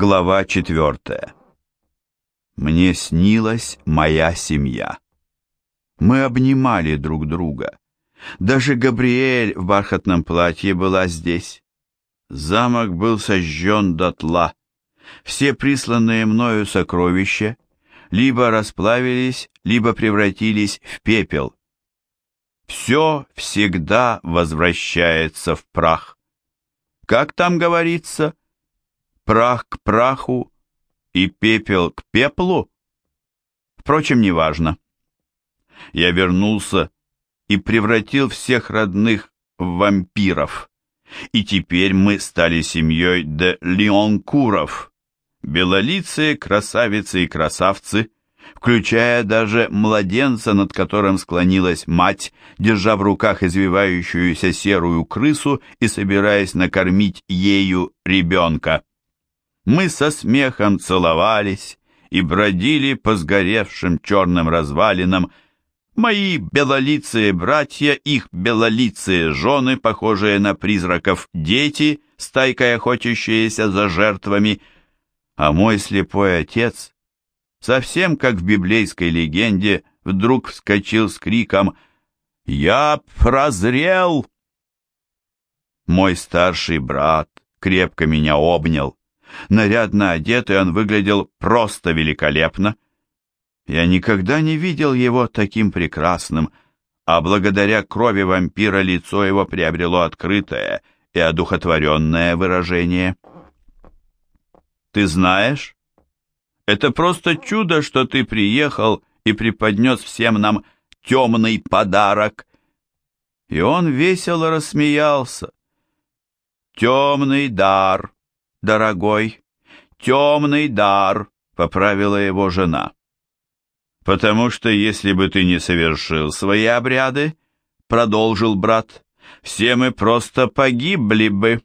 Глава четвертая. Мне снилась моя семья. Мы обнимали друг друга. Даже Габриэль в бархатном платье была здесь. Замок был сожжен дотла. Все присланные мною сокровища либо расплавились, либо превратились в пепел. Все всегда возвращается в прах. Как там говорится, прах к праху и пепел к пеплу? Впрочем, неважно. Я вернулся и превратил всех родных в вампиров. И теперь мы стали семьей де Леонкуров, белолицые красавицы и красавцы, включая даже младенца, над которым склонилась мать, держа в руках извивающуюся серую крысу и собираясь накормить ею ребенка. Мы со смехом целовались и бродили по сгоревшим черным развалинам. Мои белолицые братья, их белолицые жены, похожие на призраков дети, стайкой охотящиеся за жертвами, а мой слепой отец, совсем как в библейской легенде, вдруг вскочил с криком «Я прозрел!» Мой старший брат крепко меня обнял. Нарядно одетый он выглядел просто великолепно. Я никогда не видел его таким прекрасным, а благодаря крови вампира лицо его приобрело открытое и одухотворенное выражение. «Ты знаешь, это просто чудо, что ты приехал и преподнес всем нам темный подарок». И он весело рассмеялся. «Темный дар», дорогой, темный дар», — поправила его жена. «Потому что если бы ты не совершил свои обряды, — продолжил брат, — все мы просто погибли бы».